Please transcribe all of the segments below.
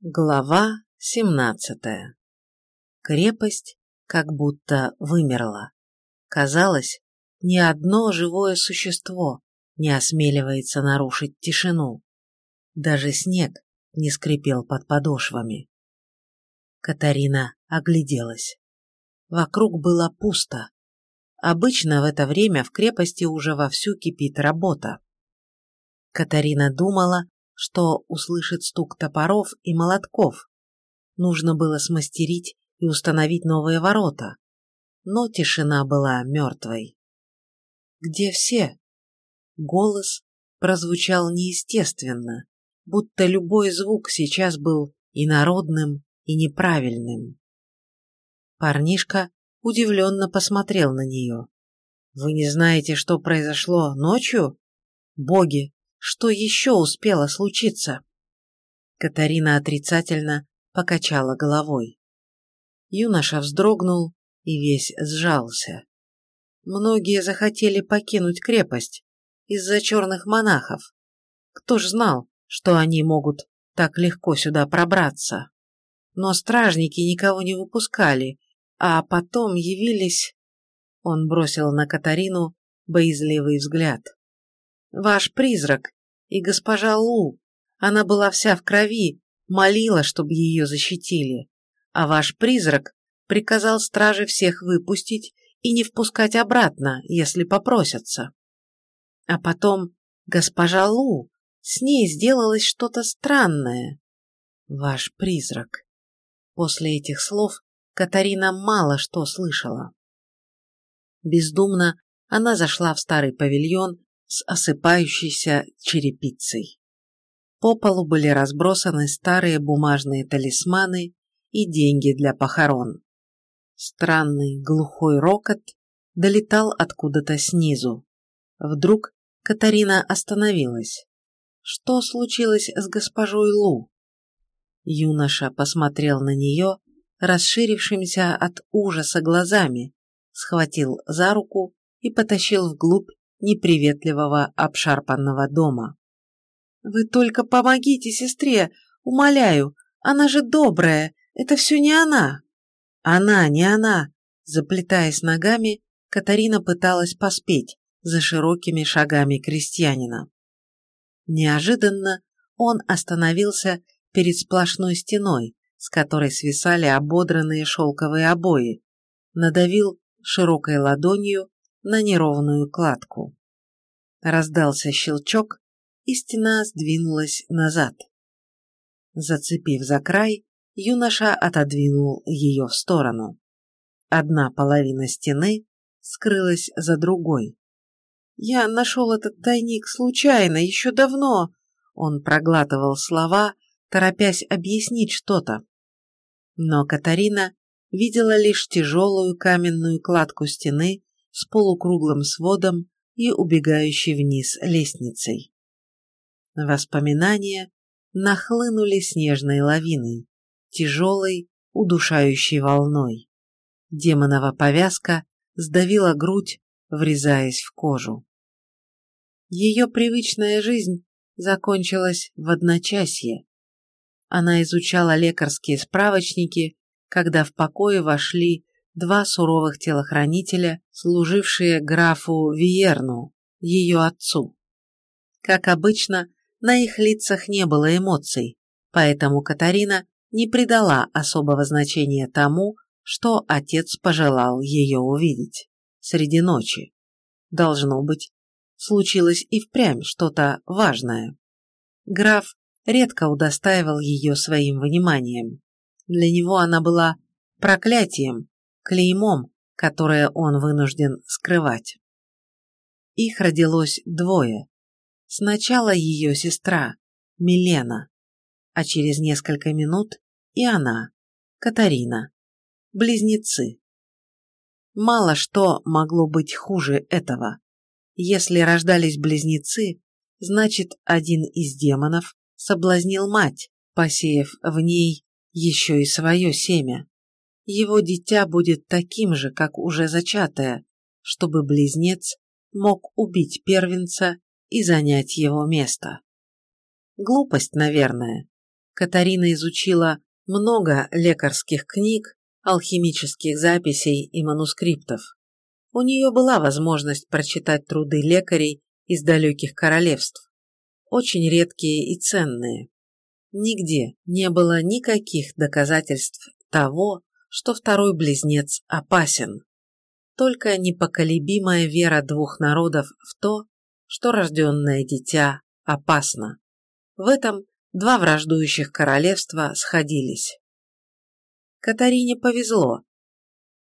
Глава семнадцатая. Крепость как будто вымерла. Казалось, ни одно живое существо не осмеливается нарушить тишину. Даже снег не скрипел под подошвами. Катарина огляделась. Вокруг было пусто. Обычно в это время в крепости уже вовсю кипит работа. Катарина думала, что услышит стук топоров и молотков. Нужно было смастерить и установить новые ворота. Но тишина была мертвой. «Где все?» Голос прозвучал неестественно, будто любой звук сейчас был инородным и неправильным. Парнишка удивленно посмотрел на нее. «Вы не знаете, что произошло ночью? Боги, что еще успело случиться? Катарина отрицательно покачала головой. Юноша вздрогнул и весь сжался. Многие захотели покинуть крепость из-за черных монахов. Кто ж знал, что они могут так легко сюда пробраться? Но стражники никого не выпускали, а потом явились... Он бросил на Катарину боязливый взгляд. Ваш призрак и госпожа Лу. Она была вся в крови, молила, чтобы ее защитили. А ваш призрак приказал страже всех выпустить и не впускать обратно, если попросятся. А потом госпожа Лу, с ней сделалось что-то странное. Ваш призрак. После этих слов Катарина мало что слышала. Бездумно она зашла в старый павильон с осыпающейся черепицей. По полу были разбросаны старые бумажные талисманы и деньги для похорон. Странный глухой рокот долетал откуда-то снизу. Вдруг Катарина остановилась. Что случилось с госпожой Лу? Юноша посмотрел на нее, расширившимися от ужаса глазами, схватил за руку и потащил вглубь неприветливого обшарпанного дома. «Вы только помогите сестре, умоляю, она же добрая, это все не она». «Она, не она!» Заплетаясь ногами, Катарина пыталась поспеть за широкими шагами крестьянина. Неожиданно он остановился перед сплошной стеной, с которой свисали ободранные шелковые обои, надавил широкой ладонью на неровную кладку. Раздался щелчок, и стена сдвинулась назад. Зацепив за край, юноша отодвинул ее в сторону. Одна половина стены скрылась за другой. «Я нашел этот тайник случайно, еще давно!» Он проглатывал слова, торопясь объяснить что-то. Но Катарина видела лишь тяжелую каменную кладку стены с полукруглым сводом и убегающей вниз лестницей. Воспоминания нахлынули снежной лавиной, тяжелой, удушающей волной. Демонова повязка сдавила грудь, врезаясь в кожу. Ее привычная жизнь закончилась в одночасье. Она изучала лекарские справочники, когда в покое вошли два суровых телохранителя, служившие графу Виерну, ее отцу. Как обычно, на их лицах не было эмоций, поэтому Катарина не придала особого значения тому, что отец пожелал ее увидеть среди ночи. Должно быть, случилось и впрямь что-то важное. Граф редко удостаивал ее своим вниманием. Для него она была проклятием, клеймом, которое он вынужден скрывать. Их родилось двое. Сначала ее сестра, Милена, а через несколько минут и она, Катарина, близнецы. Мало что могло быть хуже этого. Если рождались близнецы, значит, один из демонов соблазнил мать, посеяв в ней еще и свое семя его дитя будет таким же, как уже зачатое, чтобы близнец мог убить первенца и занять его место. Глупость, наверное. Катарина изучила много лекарских книг, алхимических записей и манускриптов. У нее была возможность прочитать труды лекарей из далеких королевств, очень редкие и ценные. Нигде не было никаких доказательств того, что второй близнец опасен. Только непоколебимая вера двух народов в то, что рожденное дитя опасно. В этом два враждующих королевства сходились. Катарине повезло.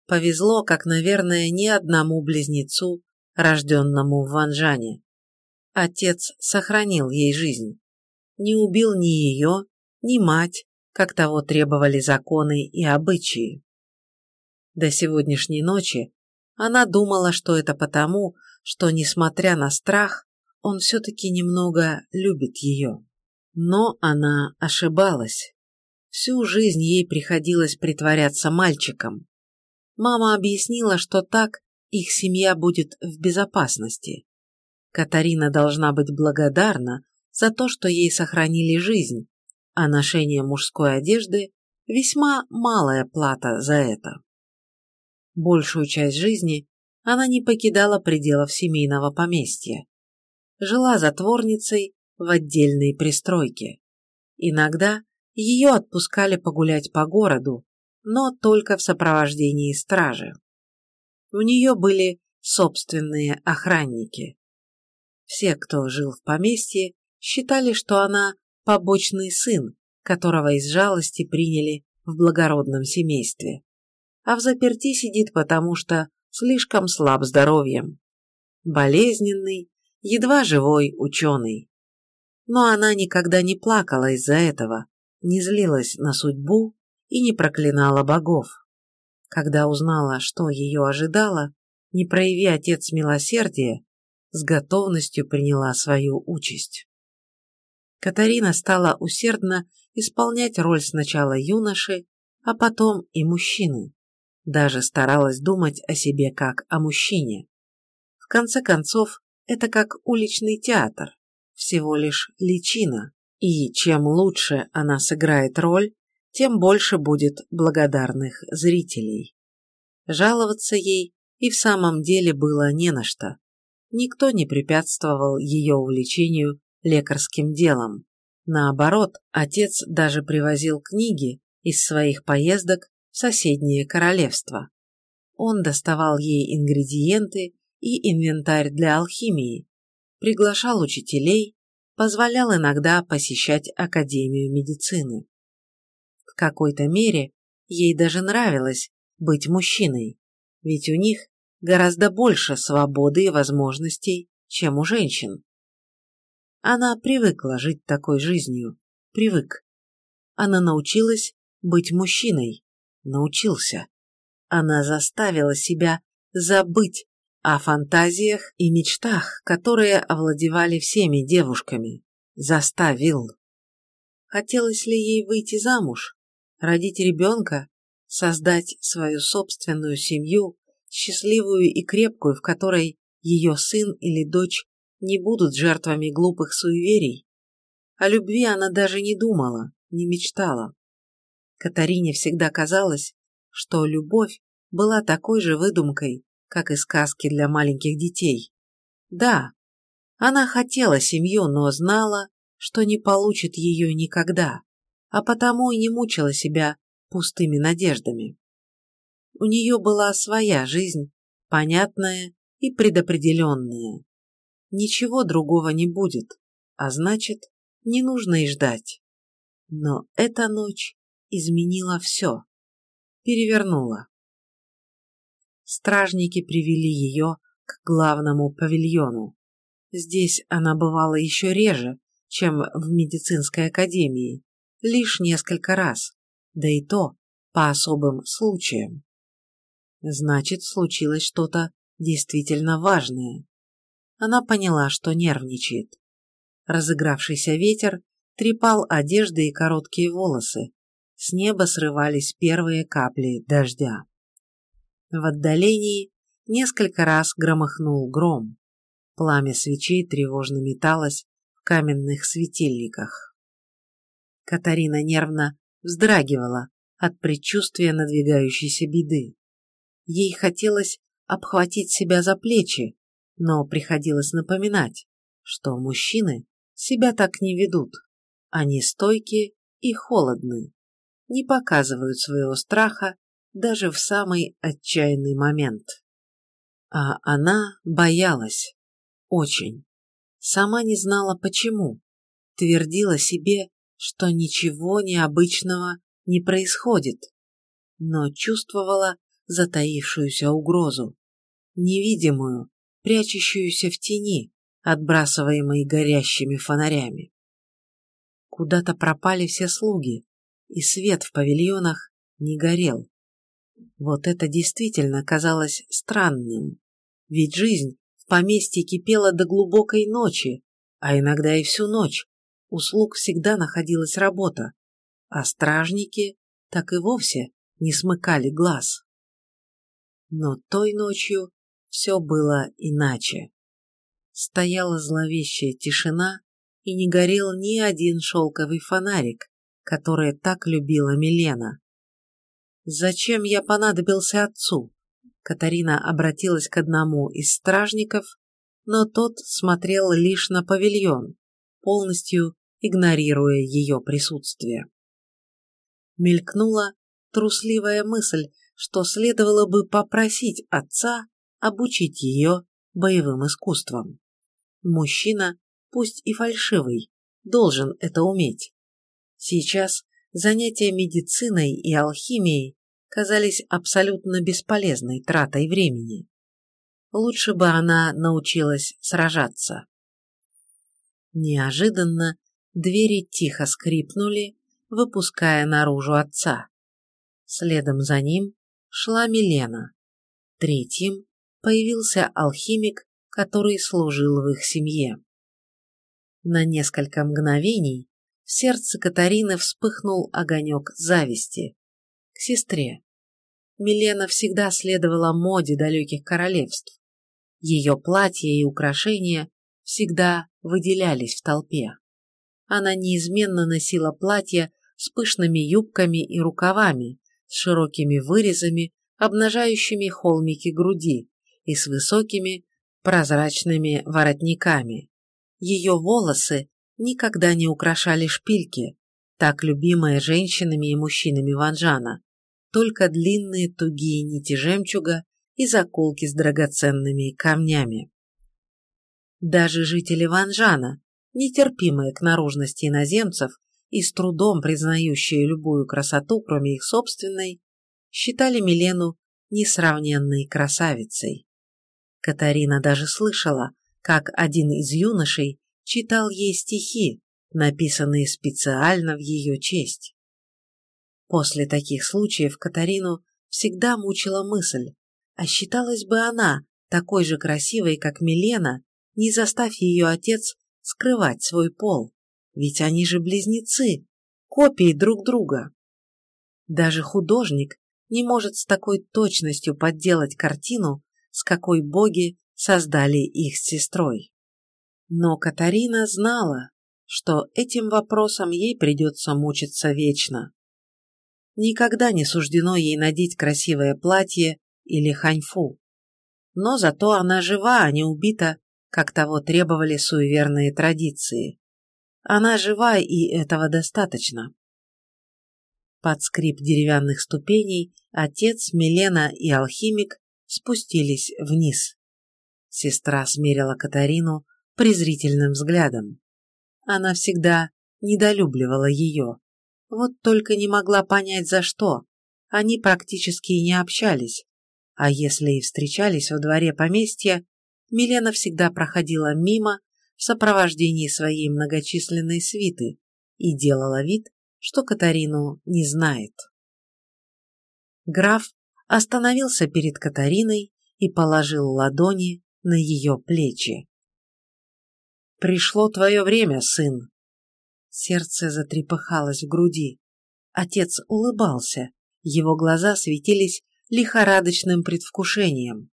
Повезло, как, наверное, ни одному близнецу, рожденному в Ванжане. Отец сохранил ей жизнь. Не убил ни ее, ни мать, как того требовали законы и обычаи. До сегодняшней ночи она думала, что это потому, что, несмотря на страх, он все-таки немного любит ее. Но она ошибалась. Всю жизнь ей приходилось притворяться мальчиком. Мама объяснила, что так их семья будет в безопасности. Катарина должна быть благодарна за то, что ей сохранили жизнь, а ношение мужской одежды – весьма малая плата за это. Большую часть жизни она не покидала пределов семейного поместья. Жила затворницей в отдельной пристройке. Иногда ее отпускали погулять по городу, но только в сопровождении стражи. У нее были собственные охранники. Все, кто жил в поместье, считали, что она побочный сын, которого из жалости приняли в благородном семействе. А в заперти сидит потому, что слишком слаб здоровьем. Болезненный, едва живой ученый. Но она никогда не плакала из-за этого, не злилась на судьбу и не проклинала богов. Когда узнала, что ее ожидало, не прояви отец милосердия, с готовностью приняла свою участь. Катарина стала усердно исполнять роль сначала юноши, а потом и мужчины. Даже старалась думать о себе как о мужчине. В конце концов, это как уличный театр, всего лишь личина, и чем лучше она сыграет роль, тем больше будет благодарных зрителей. Жаловаться ей и в самом деле было не на что. Никто не препятствовал ее увлечению лекарским делом. Наоборот, отец даже привозил книги из своих поездок в соседнее королевство. Он доставал ей ингредиенты и инвентарь для алхимии, приглашал учителей, позволял иногда посещать Академию медицины. В какой-то мере ей даже нравилось быть мужчиной, ведь у них гораздо больше свободы и возможностей, чем у женщин. Она привыкла жить такой жизнью, привык. Она научилась быть мужчиной, научился. Она заставила себя забыть о фантазиях и мечтах, которые овладевали всеми девушками. Заставил. Хотелось ли ей выйти замуж, родить ребенка, создать свою собственную семью, счастливую и крепкую, в которой ее сын или дочь не будут жертвами глупых суеверий. О любви она даже не думала, не мечтала. Катарине всегда казалось, что любовь была такой же выдумкой, как и сказки для маленьких детей. Да, она хотела семью, но знала, что не получит ее никогда, а потому и не мучила себя пустыми надеждами. У нее была своя жизнь, понятная и предопределенная. Ничего другого не будет, а значит, не нужно и ждать. Но эта ночь изменила все, перевернула. Стражники привели ее к главному павильону. Здесь она бывала еще реже, чем в медицинской академии, лишь несколько раз, да и то по особым случаям. Значит, случилось что-то действительно важное. Она поняла, что нервничает. Разыгравшийся ветер трепал одежды и короткие волосы. С неба срывались первые капли дождя. В отдалении несколько раз громыхнул гром. Пламя свечей тревожно металось в каменных светильниках. Катарина нервно вздрагивала от предчувствия надвигающейся беды. Ей хотелось обхватить себя за плечи, но приходилось напоминать, что мужчины себя так не ведут. Они стойкие и холодны, не показывают своего страха даже в самый отчаянный момент. А она боялась. Очень. Сама не знала почему. Твердила себе, что ничего необычного не происходит, но чувствовала затаившуюся угрозу, невидимую, прячущуюся в тени, отбрасываемой горящими фонарями. Куда-то пропали все слуги, и свет в павильонах не горел. Вот это действительно казалось странным, ведь жизнь в поместье кипела до глубокой ночи, а иногда и всю ночь. У слуг всегда находилась работа, а стражники так и вовсе не смыкали глаз. Но той ночью все было иначе. Стояла зловещая тишина, и не горел ни один шелковый фонарик, который так любила Милена. «Зачем я понадобился отцу?» Катарина обратилась к одному из стражников, но тот смотрел лишь на павильон, полностью игнорируя ее присутствие. Мелькнула трусливая мысль, что следовало бы попросить отца обучить ее боевым искусствам. Мужчина, пусть и фальшивый, должен это уметь. Сейчас занятия медициной и алхимией казались абсолютно бесполезной тратой времени. Лучше бы она научилась сражаться. Неожиданно двери тихо скрипнули, выпуская наружу отца. Следом за ним шла Милена. Третьим появился алхимик, который служил в их семье. На несколько мгновений в сердце Катарины вспыхнул огонек зависти. К сестре. Милена всегда следовала моде далеких королевств. Ее платья и украшения всегда выделялись в толпе. Она неизменно носила платья с пышными юбками и рукавами, с широкими вырезами, обнажающими холмики груди и с высокими прозрачными воротниками. Ее волосы никогда не украшали шпильки, так любимые женщинами и мужчинами Ванжана, только длинные тугие нити жемчуга и заколки с драгоценными камнями. Даже жители Ванжана, нетерпимые к наружности иноземцев и с трудом признающие любую красоту, кроме их собственной, считали Милену несравненной красавицей. Катарина даже слышала, как один из юношей читал ей стихи, написанные специально в ее честь. После таких случаев Катарину всегда мучила мысль, а считалась бы она такой же красивой, как Милена, не заставь ее отец скрывать свой пол, ведь они же близнецы, копии друг друга. Даже художник не может с такой точностью подделать картину, с какой боги создали их сестрой. Но Катарина знала, что этим вопросом ей придется мучиться вечно. Никогда не суждено ей надеть красивое платье или ханьфу. Но зато она жива, а не убита, как того требовали суеверные традиции. Она жива, и этого достаточно. Под скрип деревянных ступеней отец, Милена и алхимик спустились вниз. Сестра смерила Катарину презрительным взглядом. Она всегда недолюбливала ее. Вот только не могла понять, за что. Они практически не общались. А если и встречались во дворе поместья, Милена всегда проходила мимо в сопровождении своей многочисленной свиты и делала вид, что Катарину не знает. Граф остановился перед Катариной и положил ладони на ее плечи. «Пришло твое время, сын!» Сердце затрепыхалось в груди. Отец улыбался, его глаза светились лихорадочным предвкушением.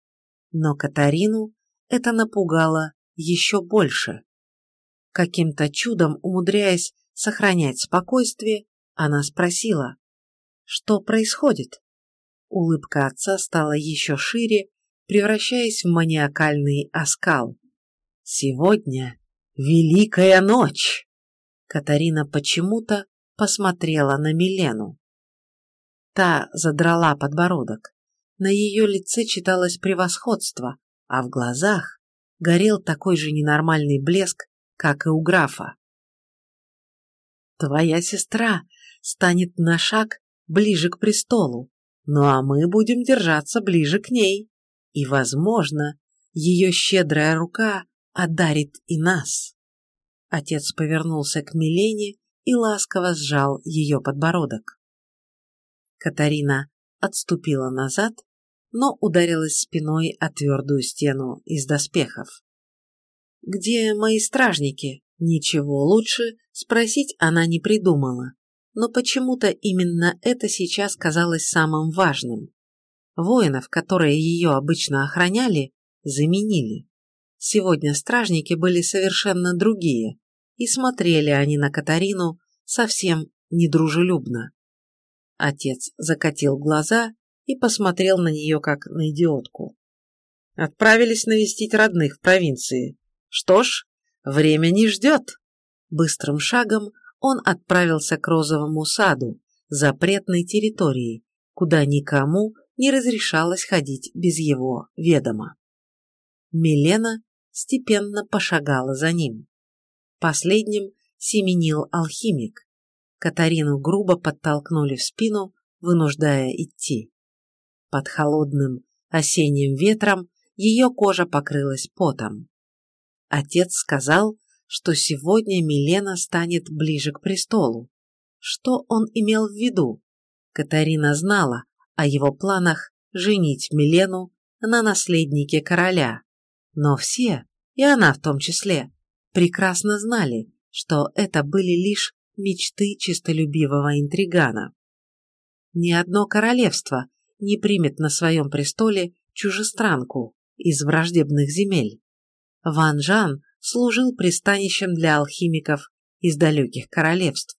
Но Катарину это напугало еще больше. Каким-то чудом умудряясь сохранять спокойствие, она спросила, что происходит? Улыбка отца стала еще шире, превращаясь в маниакальный оскал. «Сегодня Великая ночь!» Катарина почему-то посмотрела на Милену. Та задрала подбородок. На ее лице читалось превосходство, а в глазах горел такой же ненормальный блеск, как и у графа. «Твоя сестра станет на шаг ближе к престолу, ну а мы будем держаться ближе к ней, и, возможно, ее щедрая рука одарит и нас». Отец повернулся к Милене и ласково сжал ее подбородок. Катарина отступила назад, но ударилась спиной о твердую стену из доспехов. «Где мои стражники?» Ничего лучше спросить она не придумала, но почему-то именно это сейчас казалось самым важным. Воинов, которые ее обычно охраняли, заменили. Сегодня стражники были совершенно другие, и смотрели они на Катарину совсем недружелюбно. Отец закатил глаза и посмотрел на нее как на идиотку. Отправились навестить родных в провинции. Что ж, время не ждет. Быстрым шагом он отправился к розовому саду, запретной территории, куда никому не разрешалось ходить без его ведома. Милена степенно пошагала за ним. Последним семенил алхимик. Катарину грубо подтолкнули в спину, вынуждая идти. Под холодным осенним ветром ее кожа покрылась потом. Отец сказал, что сегодня Милена станет ближе к престолу. Что он имел в виду? Катарина знала о его планах женить Милену на наследнике короля. Но все, и она в том числе, прекрасно знали, что это были лишь мечты чистолюбивого интригана. Ни одно королевство не примет на своем престоле чужестранку из враждебных земель. Ван Жан служил пристанищем для алхимиков из далеких королевств,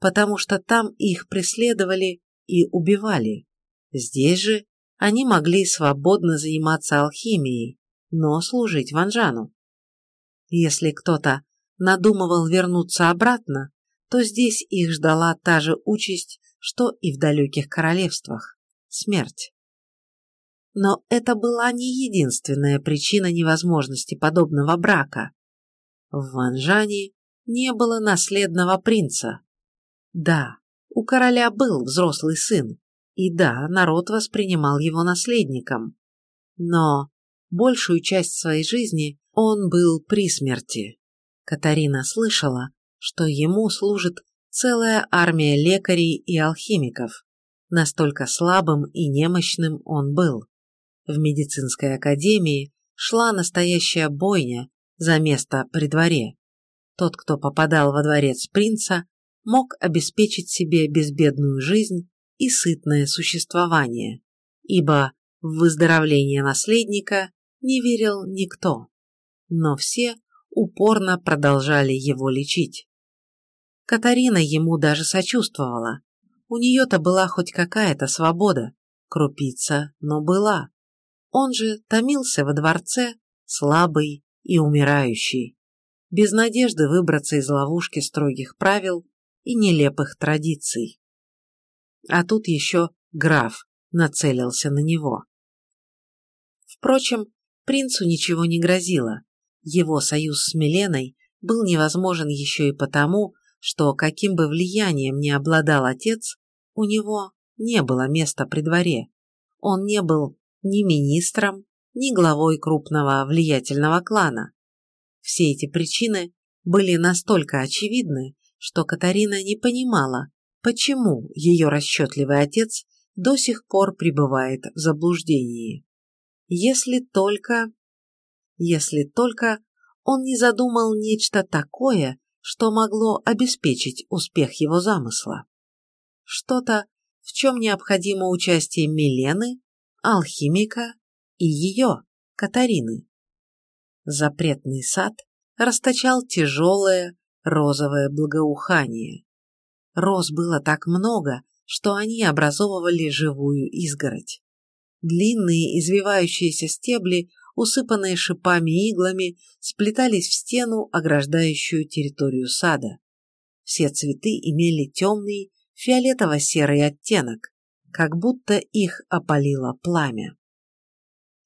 потому что там их преследовали и убивали. Здесь же они могли свободно заниматься алхимией, но служить Ван Жану. Если кто-то надумывал вернуться обратно, то здесь их ждала та же участь, что и в далеких королевствах – смерть. Но это была не единственная причина невозможности подобного брака. В Ванжане не было наследного принца. Да, у короля был взрослый сын, и да, народ воспринимал его наследником. Но большую часть своей жизни он был при смерти. Катарина слышала, что ему служит целая армия лекарей и алхимиков. Настолько слабым и немощным он был. В медицинской академии шла настоящая бойня за место при дворе. Тот, кто попадал во дворец принца, мог обеспечить себе безбедную жизнь и сытное существование, ибо в выздоровление наследника не верил никто но все упорно продолжали его лечить. Катарина ему даже сочувствовала. У нее-то была хоть какая-то свобода, крупица, но была. Он же томился во дворце, слабый и умирающий, без надежды выбраться из ловушки строгих правил и нелепых традиций. А тут еще граф нацелился на него. Впрочем, принцу ничего не грозило. Его союз с Миленой был невозможен еще и потому, что каким бы влиянием ни обладал отец, у него не было места при дворе. Он не был ни министром, ни главой крупного влиятельного клана. Все эти причины были настолько очевидны, что Катарина не понимала, почему ее расчетливый отец до сих пор пребывает в заблуждении. Если только если только он не задумал нечто такое, что могло обеспечить успех его замысла. Что-то, в чем необходимо участие Милены, алхимика и ее, Катарины. Запретный сад расточал тяжелое, розовое благоухание. Роз было так много, что они образовывали живую изгородь. Длинные извивающиеся стебли, усыпанные шипами и иглами, сплетались в стену, ограждающую территорию сада. Все цветы имели темный фиолетово-серый оттенок, как будто их опалило пламя.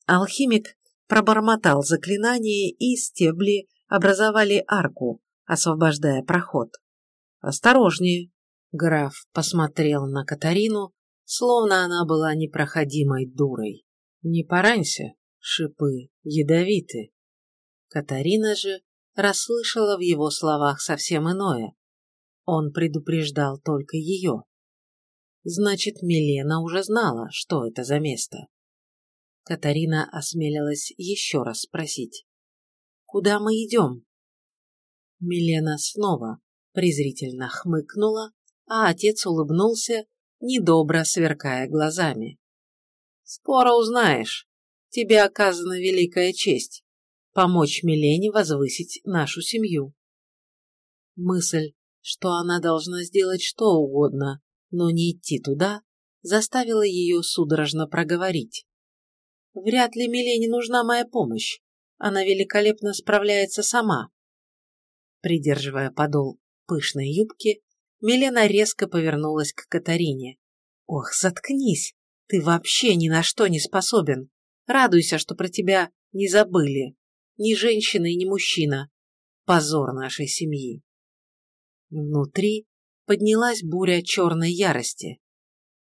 Алхимик пробормотал заклинание, и стебли образовали арку, освобождая проход. «Осторожнее!» Граф посмотрел на Катарину, словно она была непроходимой дурой. «Не поранься, шипы ядовиты». Катарина же расслышала в его словах совсем иное. Он предупреждал только ее. Значит, Милена уже знала, что это за место. Катарина осмелилась еще раз спросить. «Куда мы идем?» Милена снова презрительно хмыкнула, а отец улыбнулся, недобро сверкая глазами. «Скоро узнаешь. Тебе оказана великая честь помочь Милене возвысить нашу семью». Мысль, что она должна сделать что угодно, но не идти туда, заставила ее судорожно проговорить. «Вряд ли Милене нужна моя помощь. Она великолепно справляется сама». Придерживая подол пышной юбки, Милена резко повернулась к Катарине. «Ох, заткнись! Ты вообще ни на что не способен. Радуйся, что про тебя не забыли. Ни женщина и ни мужчина. Позор нашей семьи». Внутри поднялась буря черной ярости.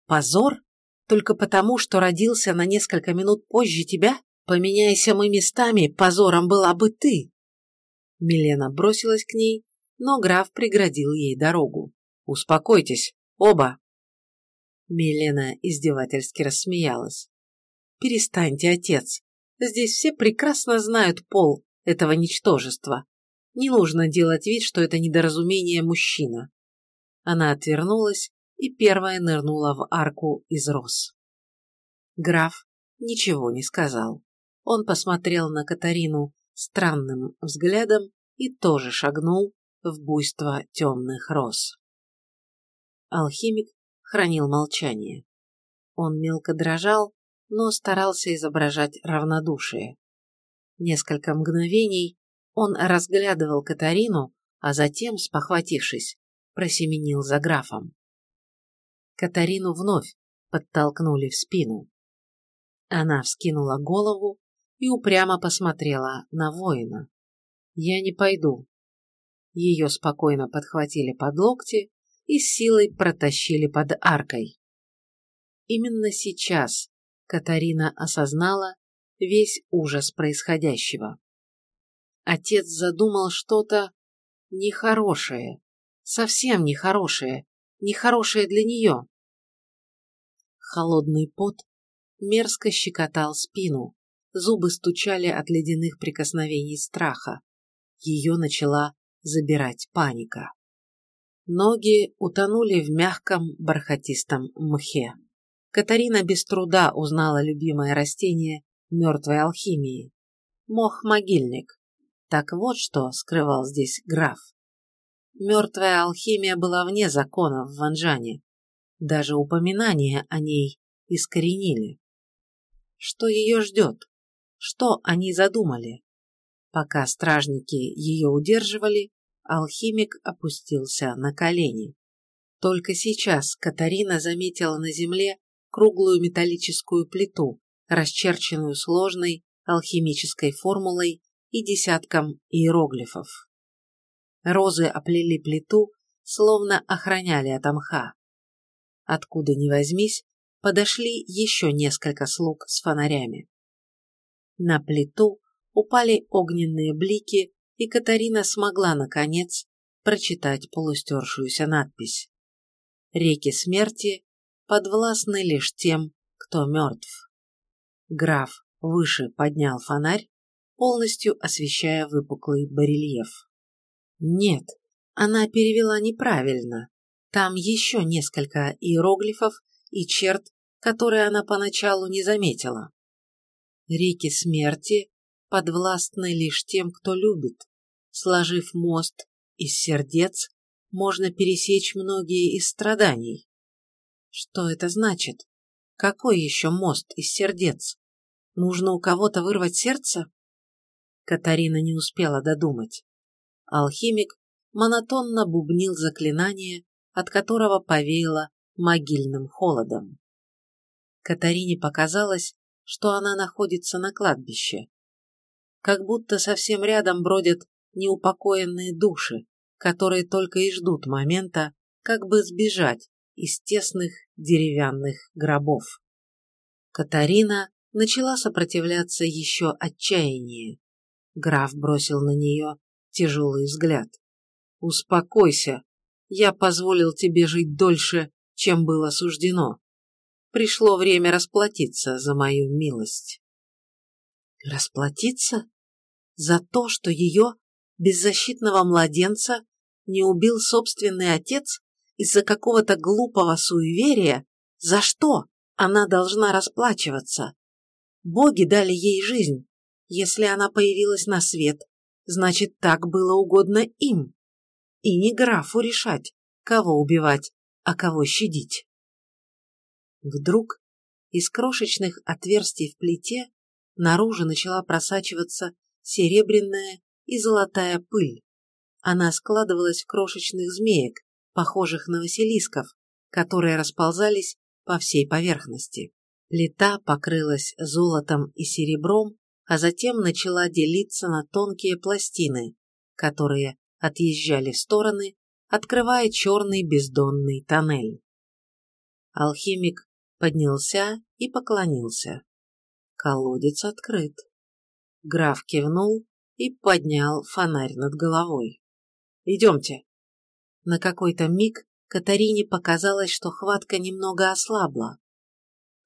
«Позор? Только потому, что родился на несколько минут позже тебя? Поменяйся мы местами, позором была бы ты!» Милена бросилась к ней, но граф преградил ей дорогу. «Успокойтесь, оба!» Милена издевательски рассмеялась. «Перестаньте, отец. Здесь все прекрасно знают пол этого ничтожества. Не нужно делать вид, что это недоразумение мужчина». Она отвернулась и первая нырнула в арку из роз. Граф ничего не сказал. Он посмотрел на Катарину странным взглядом и тоже шагнул в буйство темных роз. Алхимик хранил молчание. Он мелко дрожал, но старался изображать равнодушие. Несколько мгновений он разглядывал Катарину, а затем, спохватившись, просеменил за графом. Катарину вновь подтолкнули в спину. Она вскинула голову и упрямо посмотрела на воина. «Я не пойду». Ее спокойно подхватили под локти и силой протащили под аркой. Именно сейчас Катарина осознала весь ужас происходящего. Отец задумал что-то нехорошее, совсем нехорошее, нехорошее для нее. Холодный пот мерзко щекотал спину, зубы стучали от ледяных прикосновений страха. Ее начала забирать паника. Ноги утонули в мягком бархатистом мхе. Катарина без труда узнала любимое растение мертвой алхимии. Мох-могильник. Так вот что скрывал здесь граф. Мертвая алхимия была вне закона в Ванжане. Даже упоминания о ней искоренили. Что ее ждет? Что они задумали? Пока стражники ее удерживали, алхимик опустился на колени. Только сейчас Катарина заметила на земле круглую металлическую плиту, расчерченную сложной алхимической формулой и десятком иероглифов. Розы оплели плиту, словно охраняли от мха. Откуда ни возьмись, подошли еще несколько слуг с фонарями. На плиту упали огненные блики, и Катарина смогла, наконец, прочитать полустершуюся надпись. «Реки смерти подвластны лишь тем, кто мертв». Граф выше поднял фонарь, полностью освещая выпуклый барельеф. Нет, она перевела неправильно. Там еще несколько иероглифов и черт, которые она поначалу не заметила. Реки смерти подвластны лишь тем, кто любит. Сложив мост из сердец можно пересечь многие из страданий. Что это значит? Какой еще мост из сердец? Нужно у кого-то вырвать сердце? Катарина не успела додумать. Алхимик монотонно бубнил заклинание, от которого повеяло могильным холодом. Катарине показалось, что она находится на кладбище. Как будто совсем рядом бродят неупокоенные души, которые только и ждут момента, как бы сбежать из тесных деревянных гробов. Катарина начала сопротивляться еще отчаяннее. Граф бросил на нее тяжелый взгляд. «Успокойся. Я позволил тебе жить дольше, чем было суждено. Пришло время расплатиться за мою милость». «Расплатиться? За то, что ее, беззащитного младенца, не убил собственный отец из-за какого-то глупого суеверия? За что она должна расплачиваться? Боги дали ей жизнь. Если она появилась на свет, значит, так было угодно им. И не графу решать, кого убивать, а кого щадить. Вдруг из крошечных отверстий в плите наружу начала просачиваться серебряная и золотая пыль. Она складывалась в крошечных змеек, похожих на василисков, которые расползались по всей поверхности. Плита покрылась золотом и серебром, а затем начала делиться на тонкие пластины, которые отъезжали в стороны, открывая черный бездонный тоннель. Алхимик поднялся и поклонился. Колодец открыт. Граф кивнул и поднял фонарь над головой. «Идемте». На какой-то миг Катарине показалось, что хватка немного ослабла.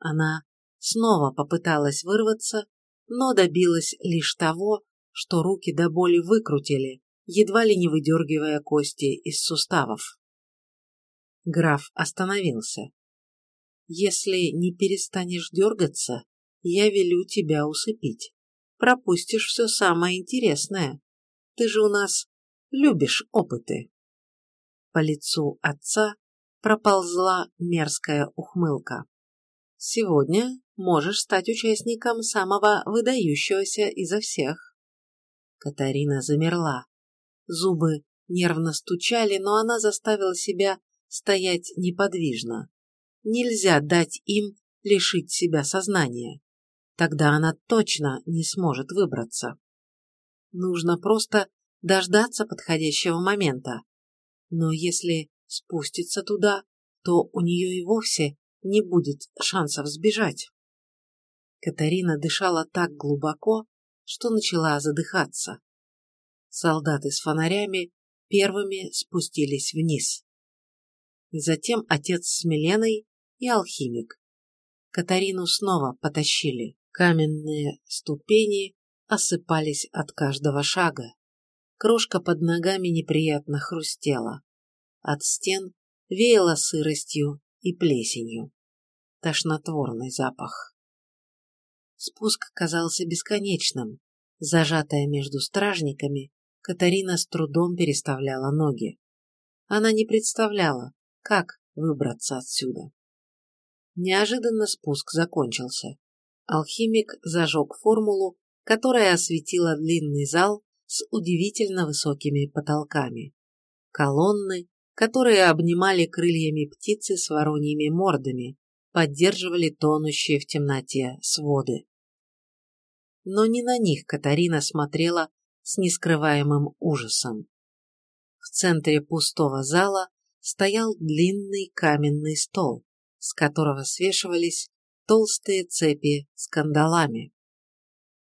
Она снова попыталась вырваться, но добилась лишь того, что руки до боли выкрутили, едва ли не выдергивая кости из суставов. Граф остановился. «Если не перестанешь дергаться, я велю тебя усыпить. Пропустишь все самое интересное. Ты же у нас любишь опыты». По лицу отца проползла мерзкая ухмылка. «Сегодня можешь стать участником самого выдающегося изо всех». Катарина замерла. Зубы нервно стучали, но она заставила себя стоять неподвижно. Нельзя дать им лишить себя сознания. Тогда она точно не сможет выбраться. Нужно просто дождаться подходящего момента. Но если спустится туда, то у нее и вовсе не будет шансов сбежать. Катарина дышала так глубоко, что начала задыхаться. Солдаты с фонарями первыми спустились вниз. Затем отец с Миленой и алхимик. Катарину снова потащили. Каменные ступени осыпались от каждого шага. Крошка под ногами неприятно хрустела. От стен веяло сыростью и плесенью. Тошнотворный запах. Спуск казался бесконечным. Зажатая между стражниками, Катарина с трудом переставляла ноги. Она не представляла, как выбраться отсюда. Неожиданно спуск закончился. Алхимик зажег формулу, которая осветила длинный зал с удивительно высокими потолками. Колонны, которые обнимали крыльями птицы с вороньими мордами, поддерживали тонущие в темноте своды. Но не на них Катарина смотрела с нескрываемым ужасом. В центре пустого зала стоял длинный каменный стол, с которого свешивались толстые цепи с кандалами.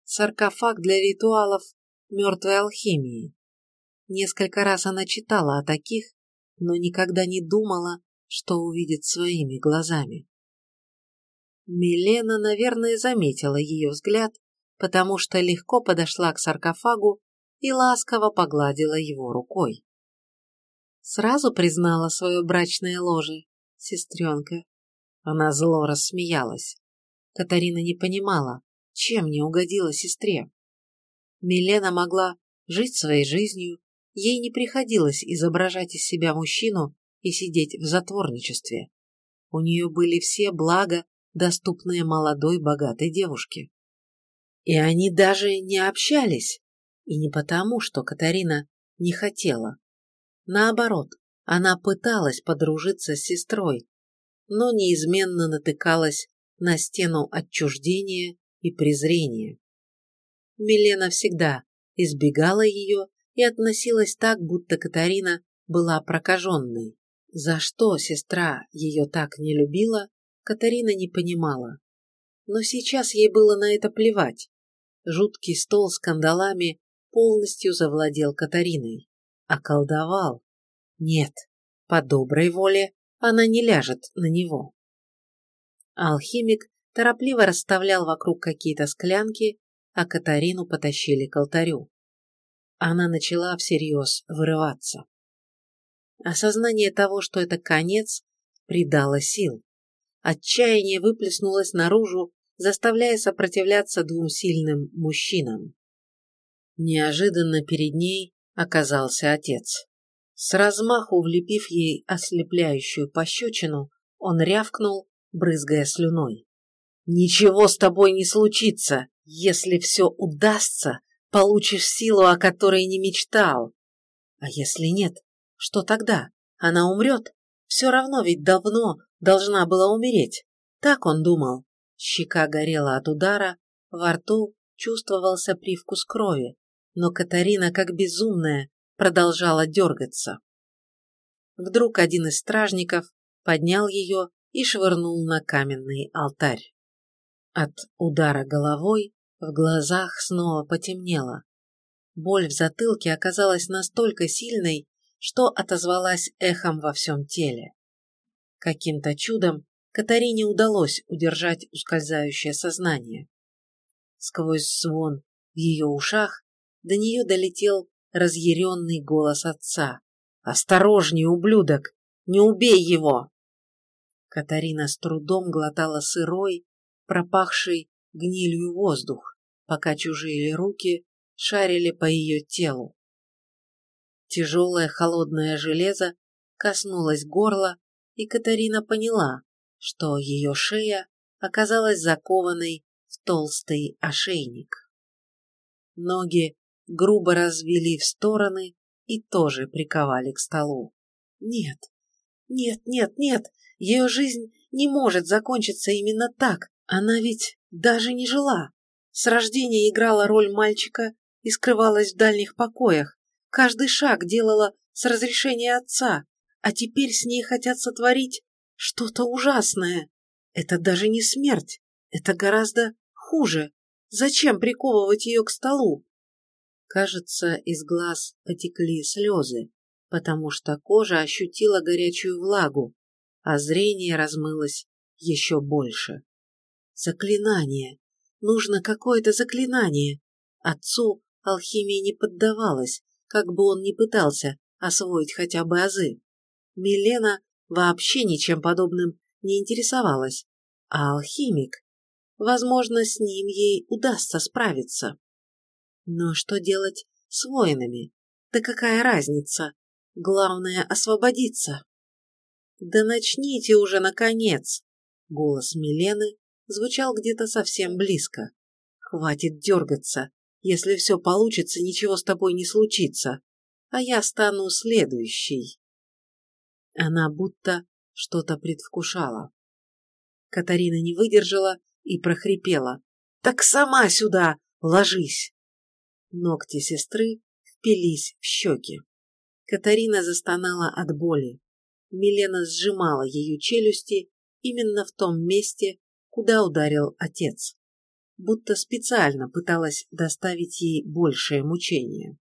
Саркофаг для ритуалов мертвой алхимии. Несколько раз она читала о таких, но никогда не думала, что увидит своими глазами. Милена, наверное, заметила ее взгляд, потому что легко подошла к саркофагу и ласково погладила его рукой. Сразу признала свое брачное ложе, сестренка. Она зло рассмеялась. Катарина не понимала, чем не угодила сестре. Милена могла жить своей жизнью, ей не приходилось изображать из себя мужчину и сидеть в затворничестве. У нее были все блага, доступные молодой богатой девушке. И они даже не общались. И не потому, что Катарина не хотела. Наоборот, она пыталась подружиться с сестрой, но неизменно натыкалась на стену отчуждения и презрения. Милена всегда избегала ее и относилась так, будто Катарина была прокаженной. За что сестра ее так не любила, Катарина не понимала. Но сейчас ей было на это плевать. Жуткий стол с кандалами полностью завладел Катариной. Околдовал. Нет, по доброй воле она не ляжет на него. Алхимик торопливо расставлял вокруг какие-то склянки, а Катарину потащили к алтарю. Она начала всерьез вырываться. Осознание того, что это конец, придало сил. Отчаяние выплеснулось наружу, заставляя сопротивляться двум сильным мужчинам. Неожиданно перед ней оказался отец. С размаху влепив ей ослепляющую пощечину, он рявкнул, брызгая слюной. «Ничего с тобой не случится! Если все удастся, получишь силу, о которой не мечтал. А если нет, что тогда? Она умрет? Все равно ведь давно должна была умереть. Так он думал. Щека горела от удара, во рту чувствовался привкус крови, но Катарина, как безумная, продолжала дергаться. Вдруг один из стражников поднял ее и швырнул на каменный алтарь. От удара головой в глазах снова потемнело. Боль в затылке оказалась настолько сильной, что отозвалась эхом во всем теле. Каким-то чудом Катарине удалось удержать ускользающее сознание. Сквозь звон в ее ушах до нее долетел разъяренный голос отца. «Осторожней, ублюдок! Не убей его!» Катарина с трудом глотала сырой, пропахший гнилью воздух, пока чужие руки шарили по ее телу. Тяжелое холодное железо коснулось горла, и Катарина поняла, что ее шея оказалась закованной в толстый ошейник. Ноги грубо развели в стороны и тоже приковали к столу. Нет, нет, нет, нет, ее жизнь не может закончиться именно так. Она ведь даже не жила. С рождения играла роль мальчика и скрывалась в дальних покоях. Каждый шаг делала с разрешения отца, а теперь с ней хотят сотворить что-то ужасное. Это даже не смерть, это гораздо хуже. Зачем приковывать ее к столу? Кажется, из глаз потекли слезы, потому что кожа ощутила горячую влагу, а зрение размылось еще больше. Заклинание. Нужно какое-то заклинание. Отцу алхимия не поддавалась, как бы он ни пытался освоить хотя бы азы. Милена вообще ничем подобным не интересовалась, а алхимик, возможно, с ним ей удастся справиться. Но что делать с воинами? Да какая разница? Главное — освободиться. Да начните уже, наконец! Голос Милены звучал где-то совсем близко. Хватит дергаться. Если все получится, ничего с тобой не случится. А я стану следующей. Она будто что-то предвкушала. Катарина не выдержала и прохрипела. «Так сама сюда ложись!» Ногти сестры впились в щеки. Катарина застонала от боли. Милена сжимала ее челюсти именно в том месте, куда ударил отец. Будто специально пыталась доставить ей большее мучение.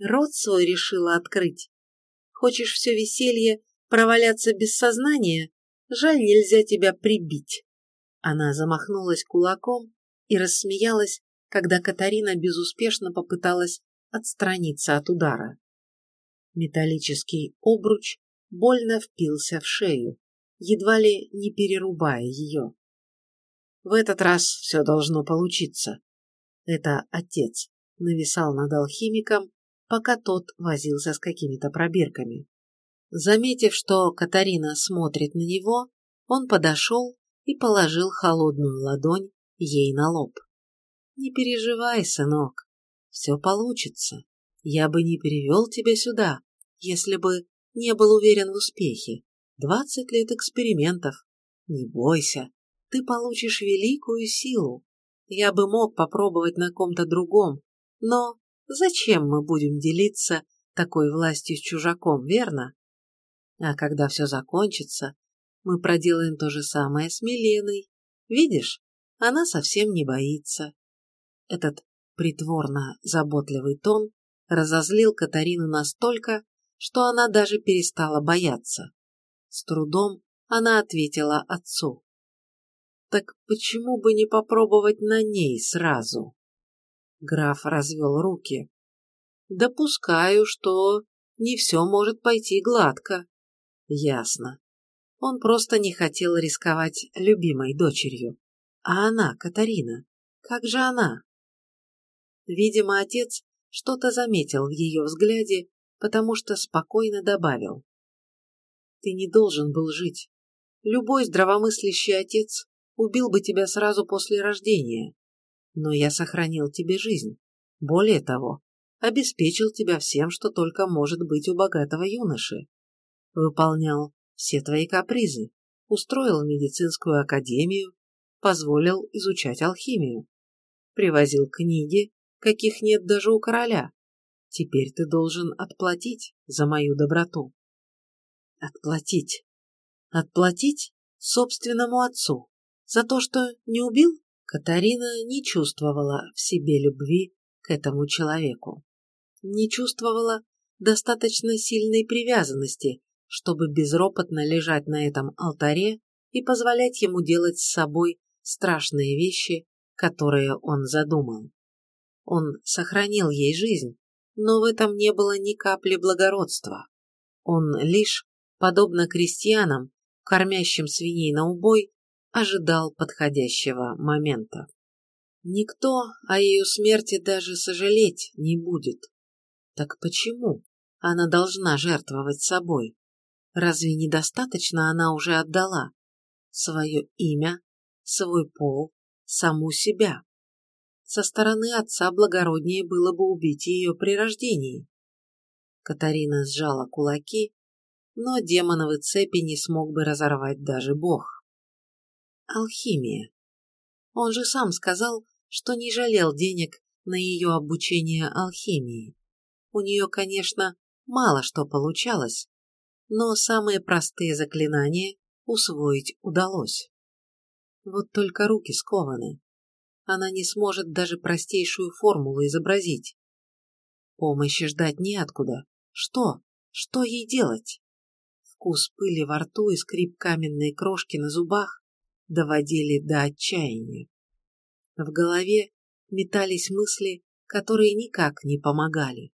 Рот свой решила открыть. Хочешь все веселье проваляться без сознания? Жаль, нельзя тебя прибить. Она замахнулась кулаком и рассмеялась, когда Катарина безуспешно попыталась отстраниться от удара. Металлический обруч больно впился в шею, едва ли не перерубая ее. В этот раз все должно получиться. Это отец нависал над алхимиком, пока тот возился с какими-то пробирками. Заметив, что Катарина смотрит на него, он подошел и положил холодную ладонь ей на лоб. «Не переживай, сынок, все получится. Я бы не перевел тебя сюда, если бы не был уверен в успехе. Двадцать лет экспериментов. Не бойся, ты получишь великую силу. Я бы мог попробовать на ком-то другом, но зачем мы будем делиться такой властью с чужаком, верно? А когда все закончится, мы проделаем то же самое с Миленой. Видишь, она совсем не боится. Этот притворно заботливый тон разозлил Катарину настолько, что она даже перестала бояться. С трудом она ответила отцу. «Так почему бы не попробовать на ней сразу?» Граф развел руки. «Допускаю, что не все может пойти гладко». «Ясно. Он просто не хотел рисковать любимой дочерью. А она, Катарина, как же она? Видимо, отец что-то заметил в ее взгляде, потому что спокойно добавил. Ты не должен был жить. Любой здравомыслящий отец убил бы тебя сразу после рождения. Но я сохранил тебе жизнь. Более того, обеспечил тебя всем, что только может быть у богатого юноши. Выполнял все твои капризы, устроил медицинскую академию, позволил изучать алхимию, привозил книги, каких нет даже у короля. Теперь ты должен отплатить за мою доброту. Отплатить? Отплатить собственному отцу за то, что не убил? Катарина не чувствовала в себе любви к этому человеку. Не чувствовала достаточно сильной привязанности чтобы безропотно лежать на этом алтаре и позволять ему делать с собой страшные вещи, которые он задумал. Он сохранил ей жизнь, но в этом не было ни капли благородства. Он лишь, подобно крестьянам, кормящим свиней на убой, ожидал подходящего момента. Никто о ее смерти даже сожалеть не будет. Так почему она должна жертвовать собой? Разве недостаточно она уже отдала? Свое имя, свой пол, саму себя. Со стороны отца благороднее было бы убить ее при рождении. Катарина сжала кулаки, но демоновы цепи не смог бы разорвать даже бог. Алхимия. Он же сам сказал, что не жалел денег на ее обучение алхимии. У нее, конечно, мало что получалось, но самые простые заклинания усвоить удалось. Вот только руки скованы. Она не сможет даже простейшую формулу изобразить. Помощи ждать неоткуда. Что? Что ей делать? Вкус пыли во рту и скрип каменной крошки на зубах доводили до отчаяния. В голове метались мысли, которые никак не помогали.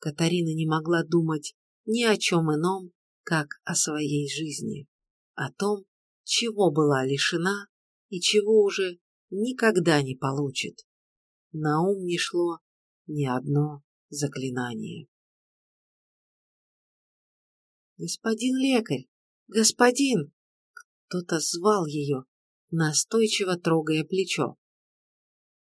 Катарина не могла думать ни о чем ином, как о своей жизни, о том, чего была лишена и чего уже никогда не получит. На ум не шло ни одно заклинание. «Господин лекарь! Господин!» Кто-то звал ее, настойчиво трогая плечо.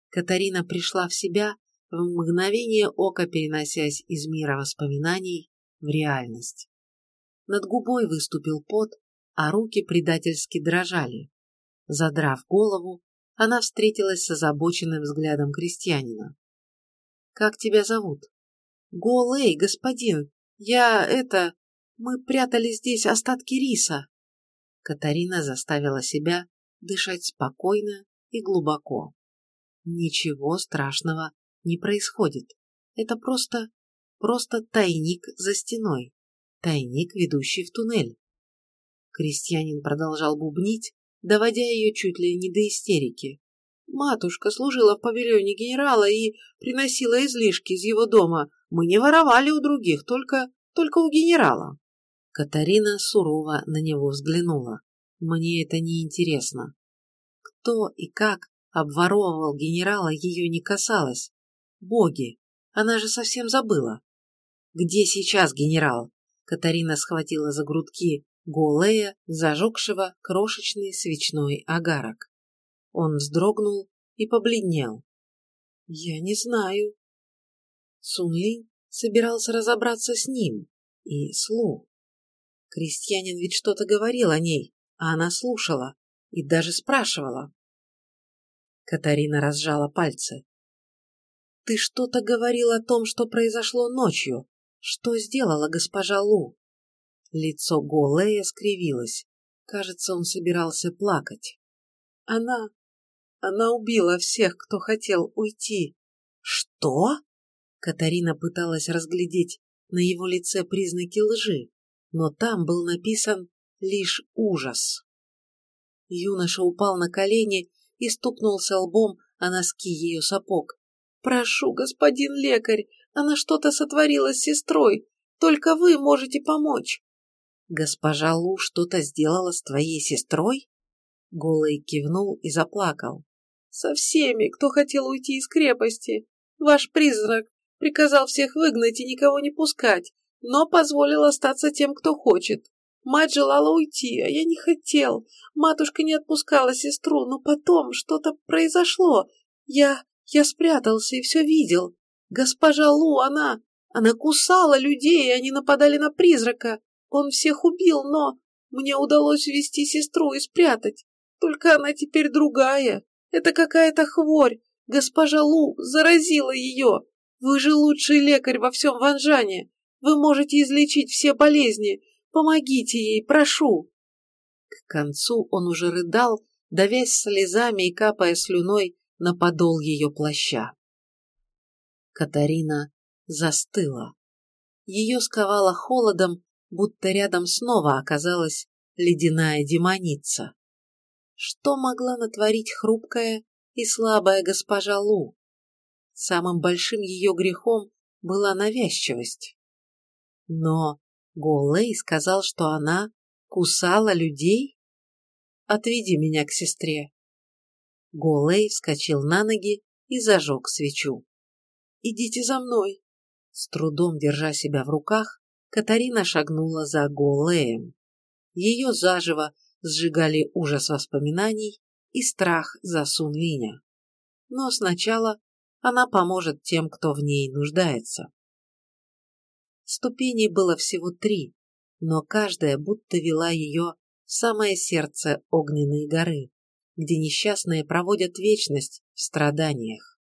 Катарина пришла в себя в мгновение ока, переносясь из мира воспоминаний в реальность. Над губой выступил пот, а руки предательски дрожали. Задрав голову, она встретилась с озабоченным взглядом крестьянина. «Как тебя зовут?» «Голэй, господин! Я это... Мы прятали здесь остатки риса!» Катарина заставила себя дышать спокойно и глубоко. Ничего страшного не происходит. Это просто... просто тайник за стеной тайник, ведущий в туннель. Крестьянин продолжал бубнить, доводя ее чуть ли не до истерики. Матушка служила в павильоне генерала и приносила излишки из его дома. Мы не воровали у других, только, только у генерала. Катарина сурово на него взглянула. Мне это не интересно. Кто и как обворовывал генерала, ее не касалось. Боги, она же совсем забыла. Где сейчас генерал? Катарина схватила за грудки Голея, зажегшего крошечный свечной огарок. Он вздрогнул и побледнел. «Я не знаю». Сунлин собирался разобраться с ним и с Лу. Крестьянин ведь что-то говорил о ней, а она слушала и даже спрашивала. Катарина разжала пальцы. «Ты что-то говорил о том, что произошло ночью. Что сделала госпожа Лу?» Лицо Голея скривилось. Кажется, он собирался плакать. «Она... она убила всех, кто хотел уйти». «Что?» Катарина пыталась разглядеть на его лице признаки лжи, но там был написан лишь ужас. Юноша упал на колени и стукнулся лбом о носки ее сапог. «Прошу, господин лекарь, она что-то сотворила с сестрой. Только вы можете помочь». «Госпожа Лу что-то сделала с твоей сестрой?» Голый кивнул и заплакал. «Со всеми, кто хотел уйти из крепости. Ваш призрак приказал всех выгнать и никого не пускать, но позволил остаться тем, кто хочет. Мать желала уйти, а я не хотел. Матушка не отпускала сестру, но потом что-то произошло. Я... я спрятался и все видел. Госпожа Лу, она... она кусала людей, и они нападали на призрака. Он всех убил, но... мне удалось увести сестру и спрятать. Только она теперь другая. Это какая-то хворь. Госпожа Лу заразила ее. Вы же лучший лекарь во всем Ванжане. Вы можете излечить все болезни. Помогите ей, прошу!» К концу он уже рыдал, давясь слезами и капая слюной на подол ее плаща. Катарина застыла. Ее сковало холодом, будто рядом снова оказалась ледяная демоница. Что могла натворить хрупкая и слабая госпожа Лу? Самым большим ее грехом была навязчивость. Но Голлей сказал, что она кусала людей? Отведи меня к сестре. Голлей вскочил на ноги и зажег свечу. Идите за мной. С трудом держа себя в руках, Катарина шагнула за Голлеем. Ее заживо сжигали ужас воспоминаний и страх за Сунлиня. Но сначала она поможет тем, кто в ней нуждается. Ступеней было всего три, но каждая будто вела ее в самое сердце огненной горы, где несчастные проводят вечность в страданиях.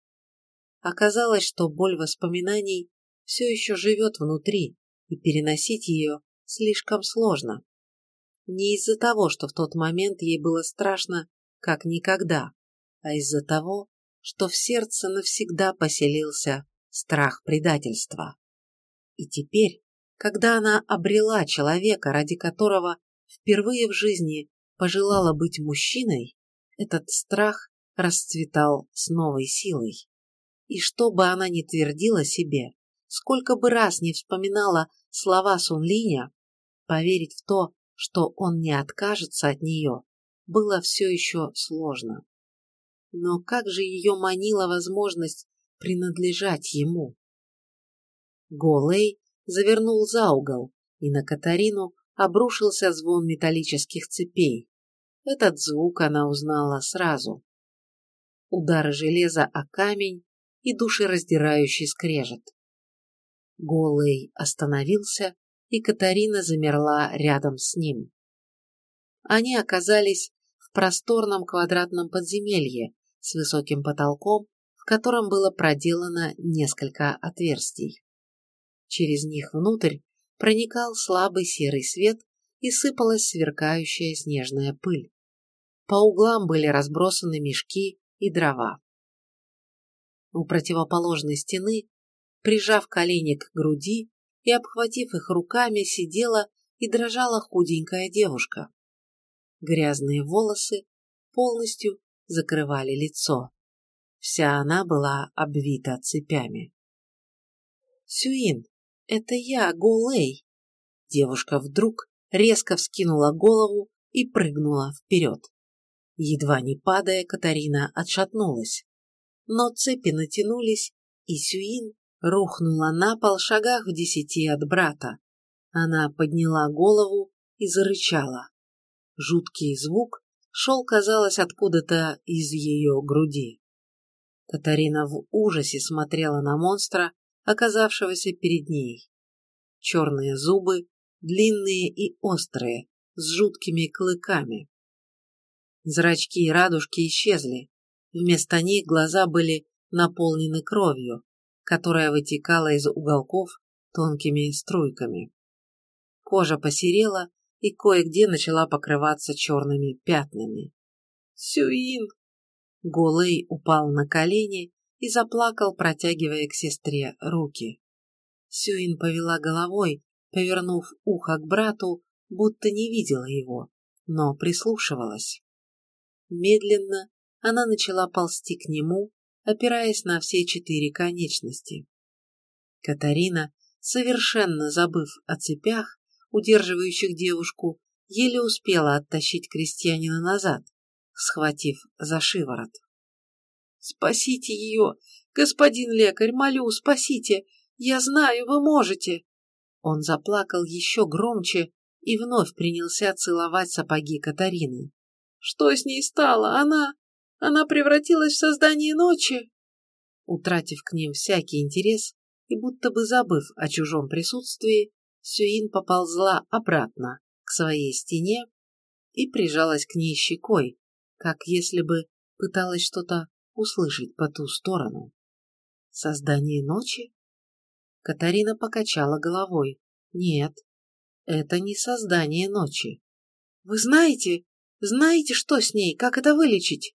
Оказалось, что боль воспоминаний все еще живет внутри, и переносить ее слишком сложно. Не из-за того, что в тот момент ей было страшно, как никогда, а из-за того, что в сердце навсегда поселился страх предательства. И теперь, когда она обрела человека, ради которого впервые в жизни пожелала быть мужчиной, этот страх расцветал с новой силой. И что бы она ни твердила себе, сколько бы раз не вспоминала слова Сунлиня, поверить в то, что он не откажется от нее, было все еще сложно. Но как же ее манила возможность принадлежать ему? Голей завернул за угол, и на Катарину обрушился звон металлических цепей. Этот звук она узнала сразу. Удары железа о камень и душераздирающий скрежет. Голый остановился, и Катарина замерла рядом с ним. Они оказались в просторном квадратном подземелье с высоким потолком, в котором было проделано несколько отверстий. Через них внутрь проникал слабый серый свет и сыпалась сверкающая снежная пыль. По углам были разбросаны мешки и дрова. У противоположной стены, прижав колени к груди и обхватив их руками, сидела и дрожала худенькая девушка. Грязные волосы полностью закрывали лицо. Вся она была обвита цепями. «Сюин, это я, Голей!» Девушка вдруг резко вскинула голову и прыгнула вперед. Едва не падая, Катарина отшатнулась. Но цепи натянулись, и Сюин рухнула на пол шагах в десяти от брата. Она подняла голову и зарычала. Жуткий звук шел, казалось, откуда-то из ее груди. Катарина в ужасе смотрела на монстра, оказавшегося перед ней. Черные зубы, длинные и острые, с жуткими клыками. Зрачки и радужки исчезли. Вместо них глаза были наполнены кровью, которая вытекала из уголков тонкими струйками. Кожа посерела и кое-где начала покрываться черными пятнами. «Сюин!» Голый упал на колени и заплакал, протягивая к сестре руки. Сюин повела головой, повернув ухо к брату, будто не видела его, но прислушивалась. Медленно она начала ползти к нему, опираясь на все четыре конечности. Катарина, совершенно забыв о цепях, удерживающих девушку, еле успела оттащить крестьянина назад, схватив за шиворот. «Спасите ее! Господин лекарь, молю, спасите! Я знаю, вы можете!» Он заплакал еще громче и вновь принялся целовать сапоги Катарины. «Что с ней стало? Она... она превратилась в создание ночи?» Утратив к ним всякий интерес и будто бы забыв о чужом присутствии, Сюин поползла обратно к своей стене и прижалась к ней щекой, как если бы пыталась что-то услышать по ту сторону. Создание ночи? Катарина покачала головой. Нет, это не создание ночи. Вы знаете, знаете, что с ней, как это вылечить?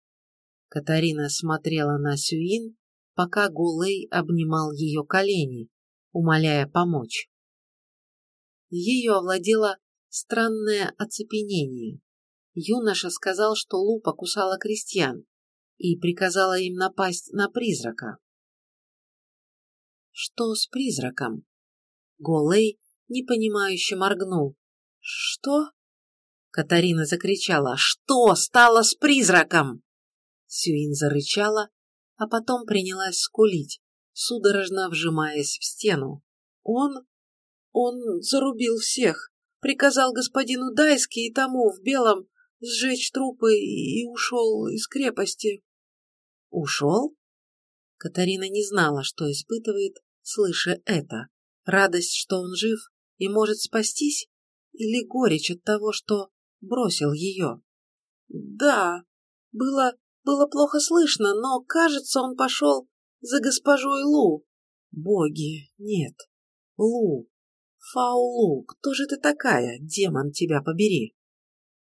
Катарина смотрела на Сюин, пока Гулей обнимал ее колени, умоляя помочь ее овладело странное оцепенение. Юноша сказал, что Лу покусала крестьян и приказала им напасть на призрака. Что с призраком? Голей непонимающе моргнул. Что? Катарина закричала. Что стало с призраком? Сюин зарычала, а потом принялась скулить, судорожно вжимаясь в стену. Он он зарубил всех, приказал господину Дайски и тому в белом сжечь трупы и ушел из крепости. Ушел? Катарина не знала, что испытывает, слыша это. Радость, что он жив и может спастись, или горечь от того, что бросил ее? Да, было, было плохо слышно, но, кажется, он пошел за госпожой Лу. Боги, нет, Лу. Фаулу, кто же ты такая, демон тебя побери?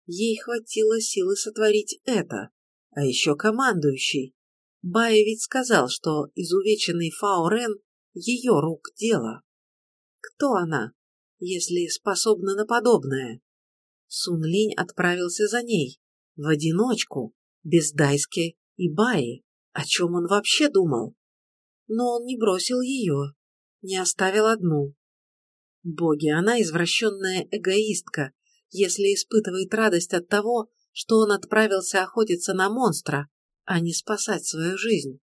Ей хватило силы сотворить это, а еще командующий. Бая ведь сказал, что изувеченный Фаурен ее рук дело. Кто она, если способна на подобное? Сун Линь отправился за ней, в одиночку, без Дайски и Баи. О чем он вообще думал? Но он не бросил ее, не оставил одну. Боги, она извращенная эгоистка, если испытывает радость от того, что он отправился охотиться на монстра, а не спасать свою жизнь,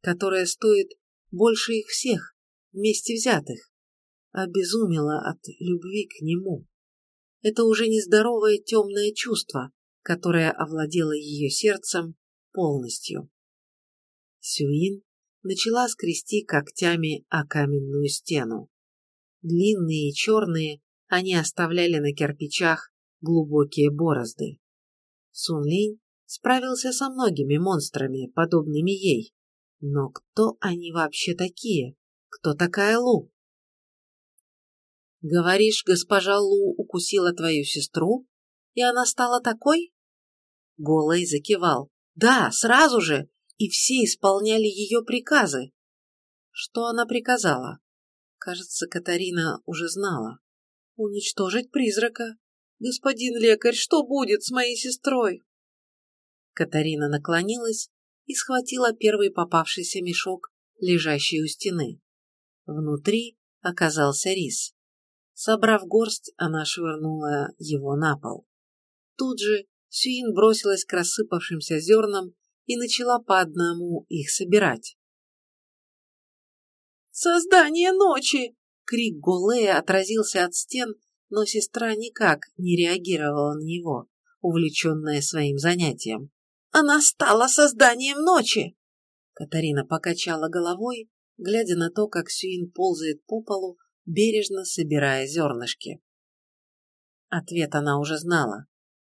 которая стоит больше их всех, вместе взятых, обезумела от любви к нему. Это уже нездоровое темное чувство, которое овладело ее сердцем полностью. Сюин начала скрести когтями о каменную стену. Длинные и черные, они оставляли на кирпичах глубокие борозды. Сунлинь справился со многими монстрами, подобными ей. Но кто они вообще такие? Кто такая Лу? Говоришь, госпожа Лу укусила твою сестру, и она стала такой? Голый закивал. Да, сразу же, и все исполняли ее приказы. Что она приказала? Кажется, Катарина уже знала. «Уничтожить призрака? Господин лекарь, что будет с моей сестрой?» Катарина наклонилась и схватила первый попавшийся мешок, лежащий у стены. Внутри оказался рис. Собрав горсть, она швырнула его на пол. Тут же Сюин бросилась к рассыпавшимся зернам и начала по одному их собирать. Создание ночи!» Крик Голея отразился от стен, но сестра никак не реагировала на него, увлеченная своим занятием. «Она стала созданием ночи!» Катарина покачала головой, глядя на то, как Сюин ползает по полу, бережно собирая зернышки. Ответ она уже знала.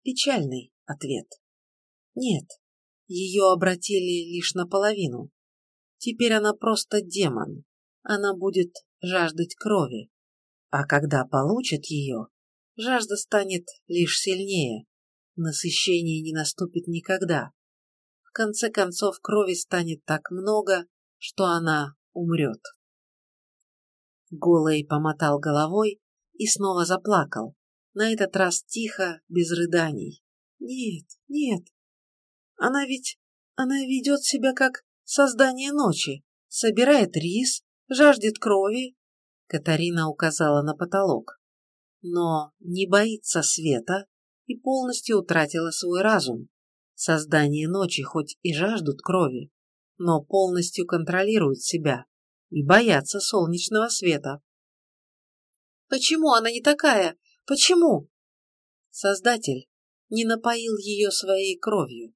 Печальный ответ. Нет, ее обратили лишь наполовину. Теперь она просто демон. Она будет жаждать крови. А когда получит ее, жажда станет лишь сильнее. Насыщение не наступит никогда. В конце концов, крови станет так много, что она умрет. Голый помотал головой и снова заплакал. На этот раз тихо, без рыданий. Нет, нет. Она ведь... Она ведет себя как создание ночи. Собирает рис, жаждет крови. Катарина указала на потолок. Но не боится света и полностью утратила свой разум. Создание ночи хоть и жаждут крови, но полностью контролируют себя и боятся солнечного света. Почему она не такая? Почему? Создатель не напоил ее своей кровью.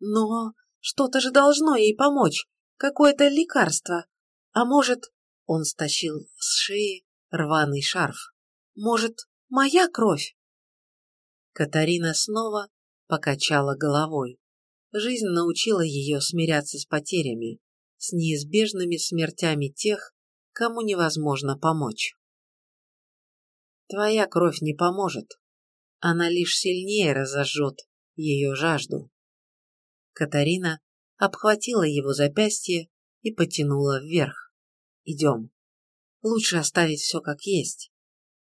Но что-то же должно ей помочь, какое-то лекарство. А может, он стащил с шеи рваный шарф. Может, моя кровь? Катарина снова покачала головой. Жизнь научила ее смиряться с потерями, с неизбежными смертями тех, кому невозможно помочь. Твоя кровь не поможет, она лишь сильнее разожжет ее жажду. Катарина обхватила его запястье и потянула вверх. Идем. Лучше оставить все как есть.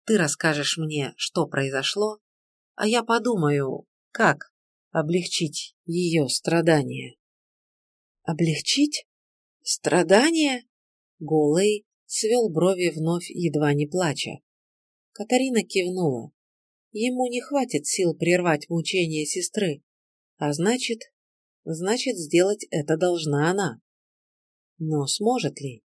Ты расскажешь мне, что произошло, а я подумаю, как облегчить ее страдания. Облегчить? Страдания? Голый свел брови вновь, едва не плача. Катарина кивнула. Ему не хватит сил прервать мучения сестры, а значит, значит, сделать это должна она. Но сможет ли?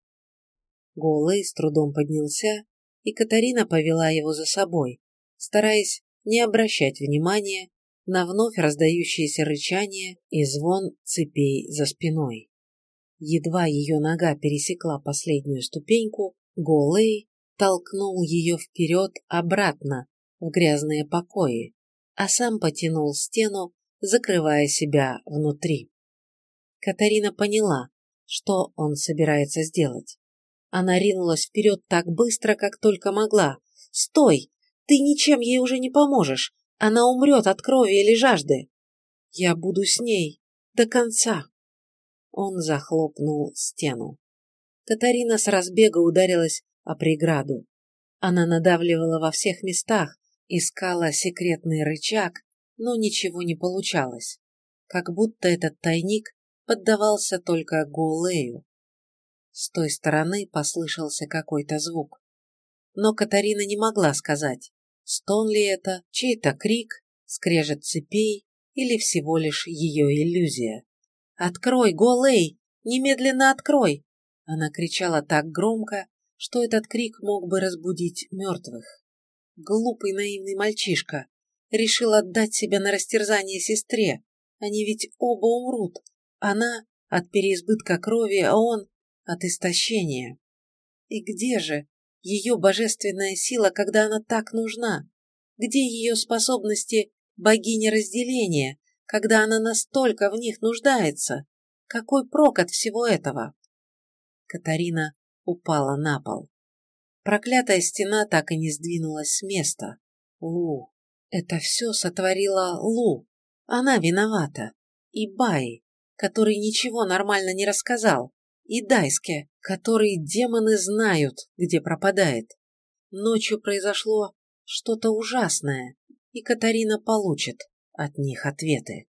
Голый с трудом поднялся, и Катарина повела его за собой, стараясь не обращать внимания на вновь раздающиеся рычания и звон цепей за спиной. Едва ее нога пересекла последнюю ступеньку, Голей толкнул ее вперед обратно в грязные покои, а сам потянул стену, закрывая себя внутри. Катарина поняла, что он собирается сделать. Она ринулась вперед так быстро, как только могла. «Стой! Ты ничем ей уже не поможешь! Она умрет от крови или жажды. Я буду с ней до конца. Он захлопнул стену. Катарина с разбега ударилась о преграду. Она надавливала во всех местах, искала секретный рычаг, но ничего не получалось. Как будто этот тайник поддавался только Гулею. С той стороны послышался какой-то звук. Но Катарина не могла сказать, Стон ли это, чей-то крик, скрежет цепей или всего лишь ее иллюзия? «Открой, Голей! Немедленно открой!» Она кричала так громко, что этот крик мог бы разбудить мертвых. Глупый наивный мальчишка решил отдать себя на растерзание сестре. Они ведь оба умрут. Она от переизбытка крови, а он от истощения. И где же ее божественная сила, когда она так нужна? Где ее способности богини разделения, когда она настолько в них нуждается? Какой прок от всего этого? Катарина упала на пол. Проклятая стена так и не сдвинулась с места. Лу. Это все сотворила Лу. Она виновата. И Бай, который ничего нормально не рассказал и Дайске, которые демоны знают, где пропадает. Ночью произошло что-то ужасное, и Катарина получит от них ответы.